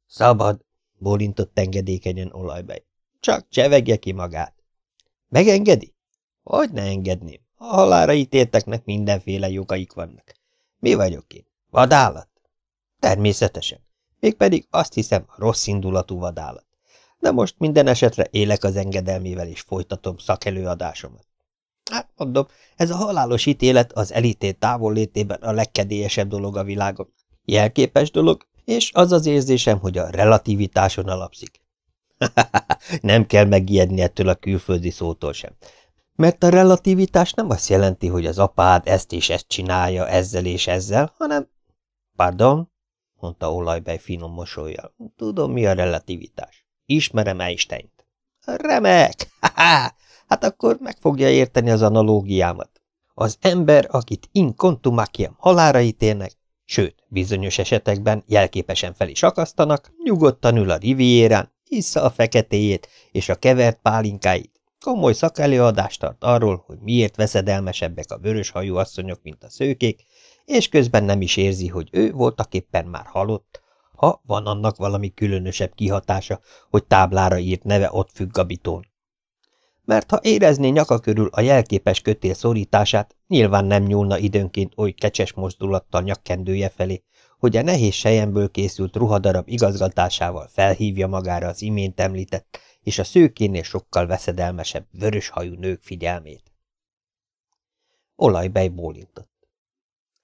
Szabad, bólintott engedékenyen olajbej. Csak csevegje ki magát. Megengedi? Hogy ne engedném? A halára ítélteknek mindenféle jogaik vannak. Mi vagyok én? Vadállat? Természetesen. Mégpedig azt hiszem, rossz indulatú vadállat. De most minden esetre élek az engedelmével, és folytatom szakelőadásomat. Hát mondom, ez a halálos ítélet az elítélt távollétében a legkedélyesebb dolog a világon. Jelképes dolog, és az az érzésem, hogy a relativitáson alapszik. <laughs> nem kell megijedni ettől a külföldi szótól sem. Mert a relativitás nem azt jelenti, hogy az apád ezt és ezt csinálja ezzel és ezzel, hanem... Pardon? mondta Olajbej finom mosolyjal. Tudom, mi a relativitás. Ismerem Einsteint. Remek! Ha-ha! <laughs> Hát akkor meg fogja érteni az analógiámat. Az ember, akit in contumaciam halára ítélnek, sőt, bizonyos esetekben jelképesen fel is akasztanak, nyugodtan ül a rivierán, issza a feketéjét és a kevert pálinkáit, komoly szakelőadást tart arról, hogy miért veszedelmesebbek a vöröshajú asszonyok, mint a szőkék, és közben nem is érzi, hogy ő voltaképpen már halott, ha van annak valami különösebb kihatása, hogy táblára írt neve ott függ a bitón. Mert ha érezné nyaka körül a jelképes kötél szorítását, nyilván nem nyúlna időnként oly kecses mozdulattal nyakkendője felé, hogy a nehéz sejemből készült ruhadarab igazgatásával felhívja magára az imént említett, és a szőkénél sokkal veszedelmesebb, vöröshajú nők figyelmét. Olajbej bólintott.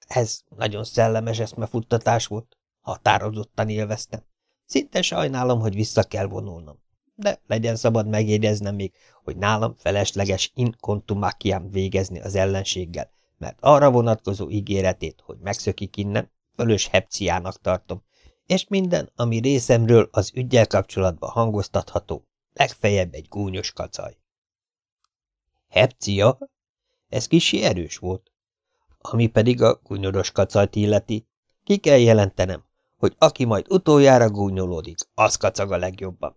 Ez nagyon szellemes eszmefuttatás volt. Határozottan élveztem. Szinte sajnálom, hogy vissza kell vonulnom. De legyen szabad megjegyeznem még, hogy nálam felesleges in contumaciam végezni az ellenséggel, mert arra vonatkozó ígéretét, hogy megszökik innen, fölös hepciának tartom, és minden, ami részemről az ügyel kapcsolatban hangoztatható, legfeljebb egy gúnyos kacaj. Hepcia? Ez kisi erős volt. Ami pedig a gúnyoros kacajt illeti, ki kell jelentenem, hogy aki majd utoljára gúnyolódik, az kacag a legjobban.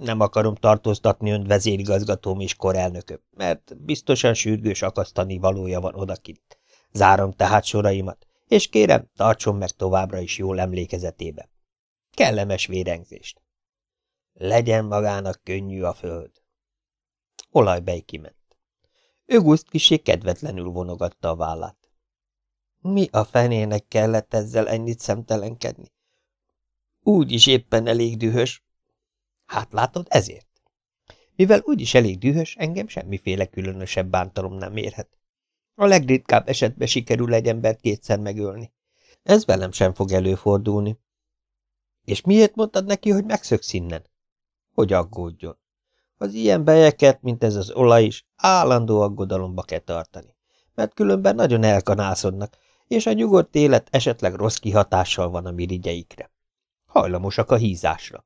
Nem akarom tartóztatni önt vezérigazgatóm és korelnököm, mert biztosan sürgős akasztani valója van odakint. Zárom tehát soraimat, és kérem, tartson meg továbbra is jól emlékezetébe. Kellemes vérengzést. Legyen magának könnyű a föld. Olajbej kiment. Öguszt kisé kedvetlenül vonogatta a vállát. Mi a fenének kellett ezzel ennyit szemtelenkedni? Úgy is éppen elég dühös. Hát látod, ezért. Mivel úgyis elég dühös, engem semmiféle különösebb bántalom nem érhet. A legritkább esetben sikerül egy embert kétszer megölni. Ez velem sem fog előfordulni. És miért mondtad neki, hogy megszöksz innen? Hogy aggódjon. Az ilyen bejeket, mint ez az olaj is, állandó aggodalomba kell tartani, mert különben nagyon elkanászodnak, és a nyugodt élet esetleg rossz kihatással van a mirigyeikre. Hajlamosak a hízásra.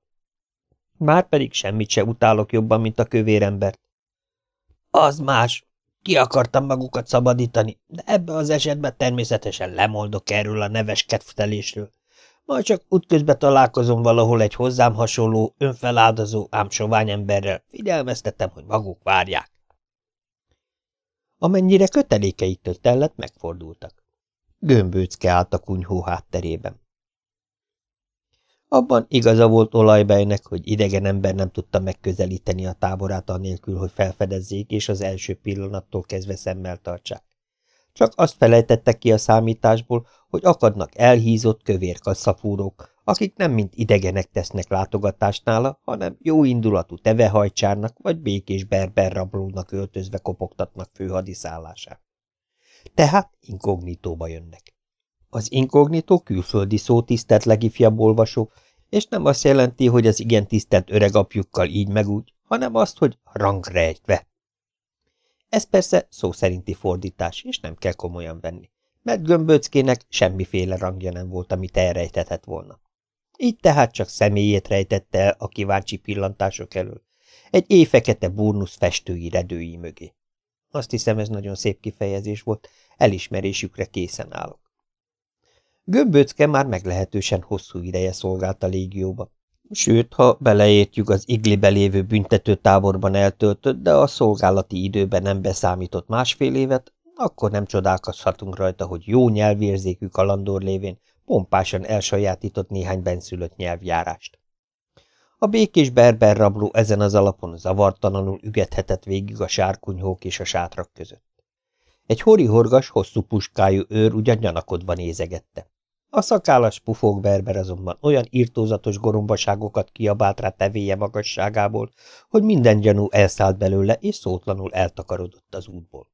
Márpedig semmit se utálok jobban, mint a kövérembert. Az más. Ki akartam magukat szabadítani, de ebbe az esetben természetesen lemoldok erről a neves kedvtelésről. Majd csak útközben találkozom valahol egy hozzám hasonló, önfeláldozó, ám sovány emberrel, figyelmeztetem, hogy maguk várják. Amennyire kötelékeiktől tellett, megfordultak. Gömbőcke állt a kunyhó hátterében. Abban igaza volt olajbejnek, hogy idegen ember nem tudta megközelíteni a táborát annélkül, hogy felfedezzék, és az első pillanattól kezdve szemmel tartsák. Csak azt felejtettek ki a számításból, hogy akadnak elhízott kövér kasszafúrók, akik nem mint idegenek tesznek látogatást nála, hanem jó indulatú tevehajcsárnak vagy békés berber rablónak öltözve kopogtatnak főhadiszállását. Tehát inkognitóba jönnek. Az inkognitó külföldi szó tisztelt legifjabb olvasó, és nem azt jelenti, hogy az igen tisztelt öregapjukkal így meg úgy, hanem azt, hogy rangrejtve. Ez persze szó szerinti fordítás, és nem kell komolyan venni, mert gömböckének semmiféle rangja nem volt, amit elrejtetett volna. Így tehát csak személyét rejtette el a kíváncsi pillantások elől, egy éjfekete burnusz festői redői mögé. Azt hiszem, ez nagyon szép kifejezés volt, elismerésükre készen állok. Gömböcke már meglehetősen hosszú ideje szolgált a légióba. Sőt, ha beleértjük az iglibe lévő büntető táborban eltöltött, de a szolgálati időben nem beszámított másfél évet, akkor nem csodálkozhatunk rajta, hogy jó nyelvérzékű kalandor lévén pompásan elsajátított néhány benszülött nyelvjárást. A békés berber rabló ezen az alapon zavartalanul ügethetett végig a sárkunyhók és a sátrak között. Egy horihorgas, hosszú puskájú őr ugyan nyanakodva nézegette. A szakállas pufók berber azonban olyan írtózatos gorombaságokat kiabált rá tevéje magasságából, hogy minden gyanú elszállt belőle, és szótlanul eltakarodott az útból.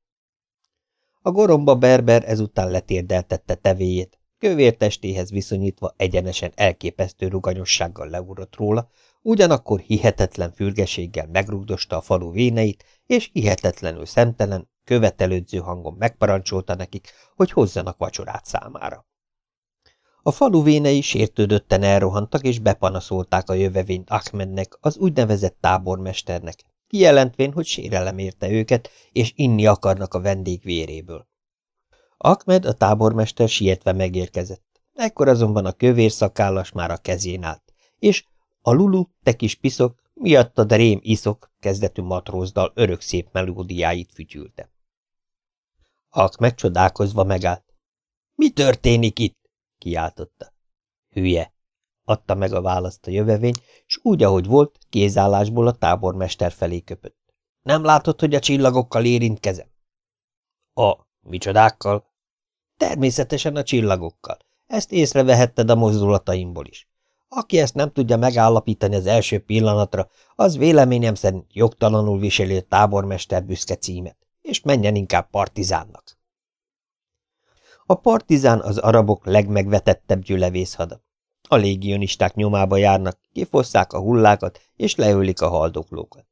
A goromba berber ezután letérdeltette tevéjét, kövér testéhez viszonyítva egyenesen elképesztő ruganyossággal leúrott róla, ugyanakkor hihetetlen fürgeséggel megrugdosta a falu véneit, és hihetetlenül szemtelen, követelődző hangon megparancsolta nekik, hogy hozzanak vacsorát számára. A falu vénei sértődötten elrohantak, és bepanaszolták a jövevényt Ahmednek, az úgynevezett tábormesternek, kijelentvén, hogy sérelem érte őket, és inni akarnak a vendég véréből. Ahmed, a tábormester sietve megérkezett. Ekkor azonban a kövér szakállas már a kezén állt, és a lulu, te kis piszok, miattad rém iszok kezdetű matrózdal örök szép melódiáit fütyülte. Ahmed csodálkozva megállt. Mi történik itt? kiáltotta. Hülye, adta meg a választ a jövevény, és úgy, ahogy volt, kézállásból a tábormester felé köpött. Nem látod, hogy a csillagokkal érintkezem? A micsodákkal? Természetesen a csillagokkal. Ezt észrevehetted a mozdulataimból is. Aki ezt nem tudja megállapítani az első pillanatra, az véleményem szerint jogtalanul viseli a tábormester büszke címet, és menjen inkább partizánnak. A partizán az arabok legmegvetettebb gyülevészhada. A légionisták nyomába járnak, kifosszák a hullákat, és leölik a haldoklókat.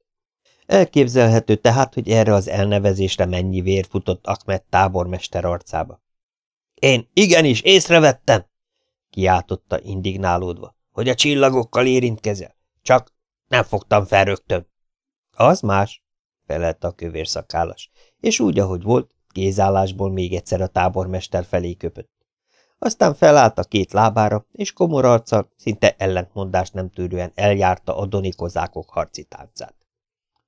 Elképzelhető tehát, hogy erre az elnevezésre mennyi vér futott Ahmed tábormester arcába. Én igenis észrevettem, kiáltotta indignálódva, hogy a csillagokkal érintkezel. Csak nem fogtam fel rögtön. Az más, felelte a kövér szakállas, és úgy, ahogy volt, kézállásból még egyszer a tábormester felé köpött. Aztán felállt a két lábára, és komor arccal, szinte ellentmondást nem tűrően eljárta a donikozákok harci táncát.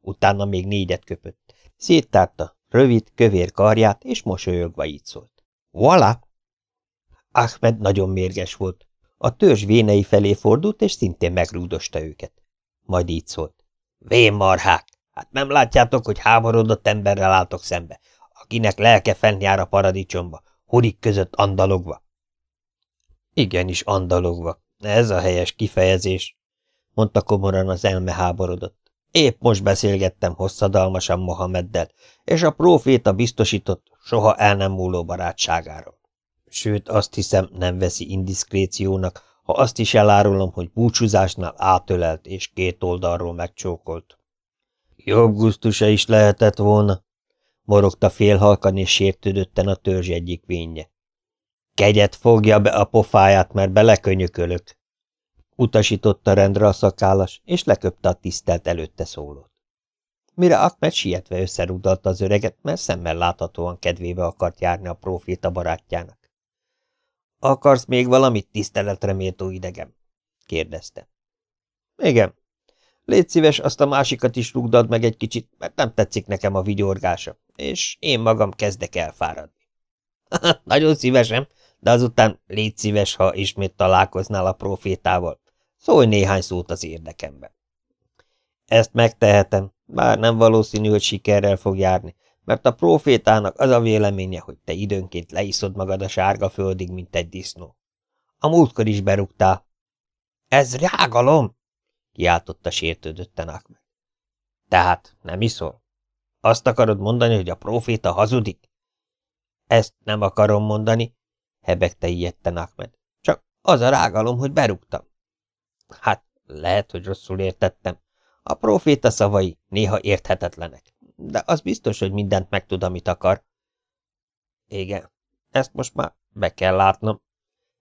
Utána még négyet köpött. Széttárta rövid, kövér karját, és mosolyogva így szólt. Voilà! Ahmed nagyon mérges volt. A törzs vénei felé fordult, és szintén megrúdosta őket. Majd így szólt. Vén marhák! Hát nem látjátok, hogy háborodott emberrel álltok szembe, akinek lelke fent jár a paradicsomba, hurik között andalogva. Igenis andalogva, ez a helyes kifejezés, mondta komoran az elme háborodott. Épp most beszélgettem hosszadalmasan Mohameddel, és a próféta biztosított soha el nem múló barátságáról. Sőt, azt hiszem, nem veszi indiszkréciónak, ha azt is elárulom, hogy búcsúzásnál átölelt és két oldalról megcsókolt. Jobb gusztusa is lehetett volna, morogta félhalkan és sértődötten a törzs egyik vénye. Kegyet fogja be a pofáját, mert belekönyökölök. Utasította rendre a szakállas, és leköpte a tisztelt előtte szólót. Mire Ahmed sietve összerúdalta az öreget, mert szemmel láthatóan kedvébe akart járni a proféta barátjának. Akarsz még valamit, tiszteletre méltó idegem? kérdezte. Igen. Légy szíves, azt a másikat is rugdad meg egy kicsit, mert nem tetszik nekem a vigyorgása, és én magam kezdek elfáradni. <laughs> Nagyon szívesen, de azután légy szíves, ha ismét találkoznál a profétával. Szólj néhány szót az érdekemben. Ezt megtehetem, bár nem valószínű, hogy sikerrel fog járni, mert a profétának az a véleménye, hogy te időnként leiszod magad a sárga földig, mint egy disznó. A múltkor is berúgtál. Ez rágalom! kiáltotta sértődötten Ahmed. Tehát nem iszol? Azt akarod mondani, hogy a proféta hazudik? Ezt nem akarom mondani, hebegte ilyetten Ahmed. Csak az a rágalom, hogy berúgtam. Hát, lehet, hogy rosszul értettem. A proféta szavai néha érthetetlenek de az biztos, hogy mindent megtud, amit akar. Igen, ezt most már be kell látnom,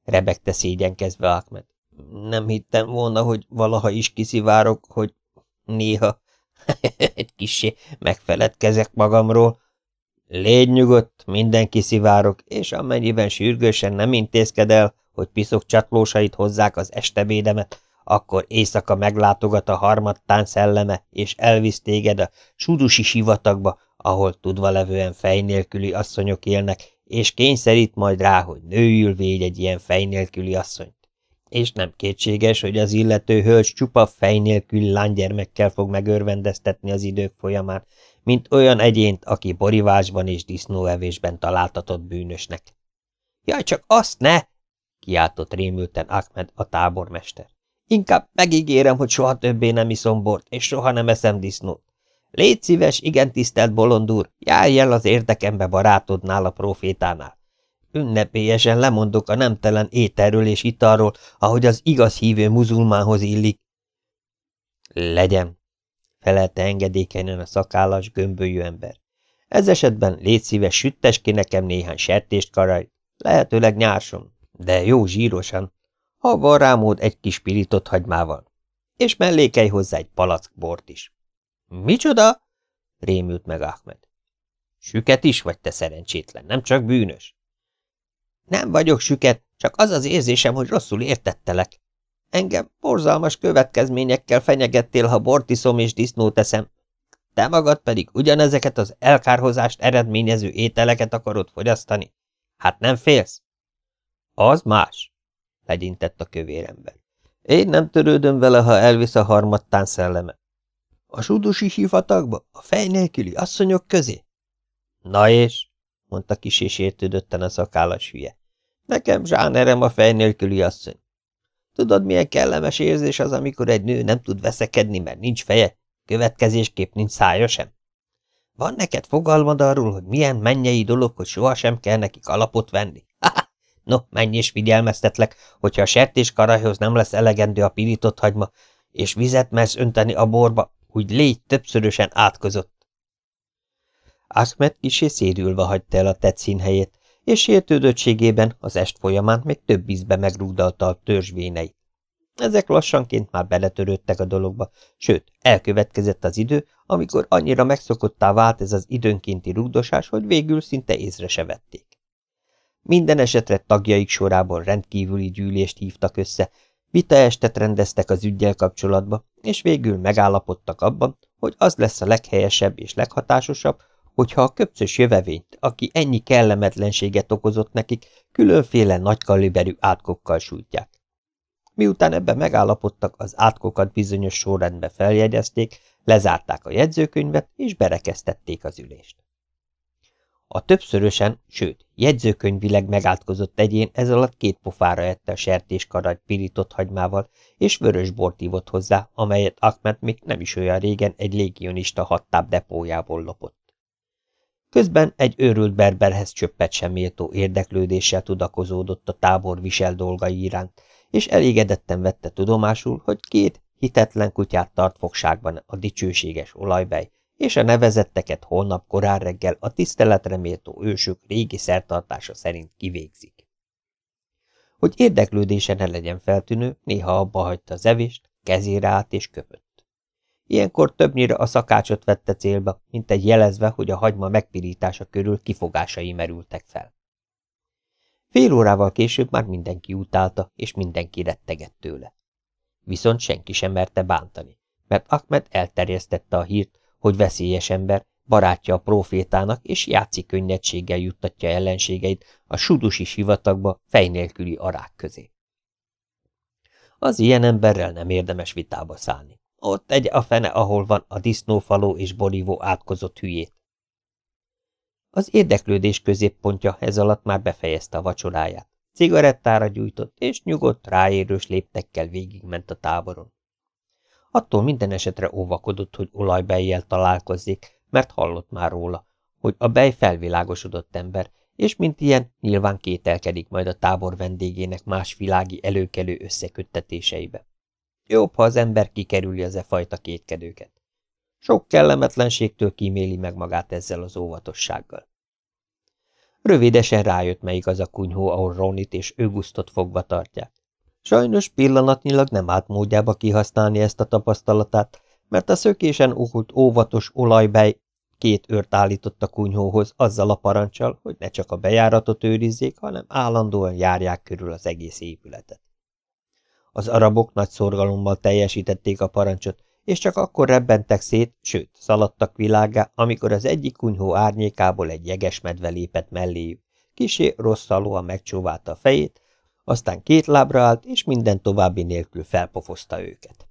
rebegte szégyenkezve Ahmed. Nem hittem volna, hogy valaha is kiszivárok, hogy néha <laughs> egy kisé megfeledkezek magamról. Légy nyugodt, mindenki szivárok, és amennyiben sürgősen nem intézked el, hogy piszok csatlósait hozzák az estebédemet, akkor éjszaka meglátogat a harmadtán szelleme, és elvisz téged a sudusi sivatagba, ahol tudva levően fej asszonyok élnek, és kényszerít majd rá, hogy nőjül végy egy ilyen fej nélküli asszonyt. És nem kétséges, hogy az illető hölgy csupa fej nélküli lánygyermekkel fog megörvendeztetni az idők folyamán, mint olyan egyént, aki borivásban és disznóevésben találtatott bűnösnek. Jaj, csak azt ne! kiáltott rémülten Ahmed a tábormester. Inkább megígérem, hogy soha többé nem iszom bort, és soha nem eszem disznót. Légy szíves, igen tisztelt bolond úr, járj el az érdekembe barátodnál a profétánál. Ünnepélyesen lemondok a nemtelen ételről és italról, ahogy az igaz hívő muzulmánhoz illik. Legyen, felelte engedékenyen a szakállas, gömbölyű ember. Ez esetben légy szíves, süttes ki nekem néhány sertést karaj, lehetőleg nyárson, de jó zsírosan, ha van rámód egy kis pirított hagymával, és mellékelj hozzá egy palack bort is. Micsoda? rémült meg Ahmed. Süket is vagy te szerencsétlen, nem csak bűnös. Nem vagyok süket, csak az az érzésem, hogy rosszul értettelek. Engem borzalmas következményekkel fenyegettél, ha bort iszom és disznót teszem. Te magad pedig ugyanezeket az elkárhozást eredményező ételeket akarod fogyasztani. Hát nem félsz? Az más legyintett a kövér ember. Én nem törődöm vele, ha elvisz a harmadtán szelleme. A sudusi sivatagba? A fej nélküli asszonyok közé? Na és? mondta kis és értődötten a szakállas hülye. Nekem zsánerem a fej nélküli asszony. Tudod, milyen kellemes érzés az, amikor egy nő nem tud veszekedni, mert nincs feje, következésképp nincs szája sem? Van neked fogalmad arról, hogy milyen mennyei dolog, hogy sohasem kell nekik alapot venni? No, menj és figyelmeztetlek, hogyha a sertés karajhoz nem lesz elegendő a pirított hagyma, és vizet mersz önteni a borba, úgy légy többszörösen átkozott. Ahmed kisé szérülve hagyta el a tetszínhelyét, és sértődöttségében az est folyamán még több ízbe megrúdalta a törzsvéneit. Ezek lassanként már beletörődtek a dologba, sőt, elkövetkezett az idő, amikor annyira megszokottá vált ez az időnkénti rúgdosás, hogy végül szinte észre se vették. Minden esetre tagjaik sorából rendkívüli gyűlést hívtak össze, vitaestet rendeztek az ügyel kapcsolatba, és végül megállapodtak abban, hogy az lesz a leghelyesebb és leghatásosabb, hogyha a köpcös jövevényt, aki ennyi kellemetlenséget okozott nekik, különféle nagykaliberű átkokkal sújtják. Miután ebbe megállapodtak, az átkokat bizonyos sorrendbe feljegyezték, lezárták a jegyzőkönyvet, és berekeztették az ülést. A többszörösen, sőt, jegyzőkönyvileg megátkozott egyén ez alatt két pofára ette a sertéskaragy pirított hagymával, és vörös bort ívott hozzá, amelyet Ahmed még nem is olyan régen egy légionista hattább depójából lopott. Közben egy őrült berberhez csöppet sem méltó érdeklődéssel tudakozódott a tábor visel dolgai iránt, és elégedetten vette tudomásul, hogy két hitetlen kutyát tart fogságban a dicsőséges olajbej, és a nevezetteket holnap korán reggel a tiszteletre méltó ősök régi szertartása szerint kivégzik. Hogy érdeklődése ne legyen feltűnő, néha abba hagyta az evést, kezére állt és köpött. Ilyenkor többnyire a szakácsot vette célba, mint egy jelezve, hogy a hagyma megpirítása körül kifogásai merültek fel. Fél órával később már mindenki utálta, és mindenki rettegett tőle. Viszont senki sem merte bántani, mert Ahmed elterjesztette a hírt, hogy veszélyes ember, barátja a profétának, és játszik könnyedséggel juttatja ellenségeit a sudusi sivatagba fej nélküli arák közé. Az ilyen emberrel nem érdemes vitába szállni. Ott egy a fene, ahol van a disznófaló és borívó átkozott hülyét. Az érdeklődés középpontja ez alatt már befejezte a vacsoráját. Cigarettára gyújtott, és nyugodt, ráérős léptekkel végigment a táboron. Attól minden esetre óvakodott, hogy olajbejjel találkozzék, mert hallott már róla, hogy a bej felvilágosodott ember, és mint ilyen nyilván kételkedik majd a tábor vendégének más világi előkelő összeköttetéseibe. Jobb, ha az ember kikerüli az e fajta kétkedőket. Sok kellemetlenségtől kíméli meg magát ezzel az óvatossággal. Rövidesen rájött, melyik az a kunyhó, ahol Ronit és Ögusztot fogva tartják. Sajnos pillanatnyilag nem állt módjába kihasználni ezt a tapasztalatát, mert a szökésen uhult óvatos olajbej két őrt állított a kunyhóhoz azzal a parancsal, hogy ne csak a bejáratot őrizzék, hanem állandóan járják körül az egész épületet. Az arabok nagy szorgalommal teljesítették a parancsot, és csak akkor rebbentek szét, sőt, szaladtak világá, amikor az egyik kunyhó árnyékából egy jeges medve lépett melléjük. Kisé rosszalóan megcsóválta a fejét, aztán két lábra állt, és minden további nélkül felpofozta őket.